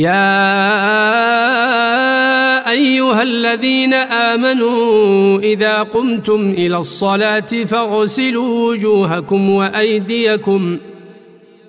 يا أيها الذين آمنوا إذا قمتم إلى الصلاة فاغسلوا وجوهكم وأيديكم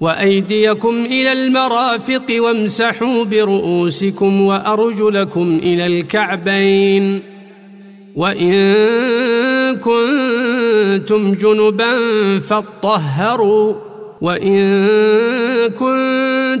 وأيديكم إلى المرافق وامسحوا برؤوسكم وأرجلكم إلى الكعبين وإن كنتم جنبا فاطهروا وإن كنتم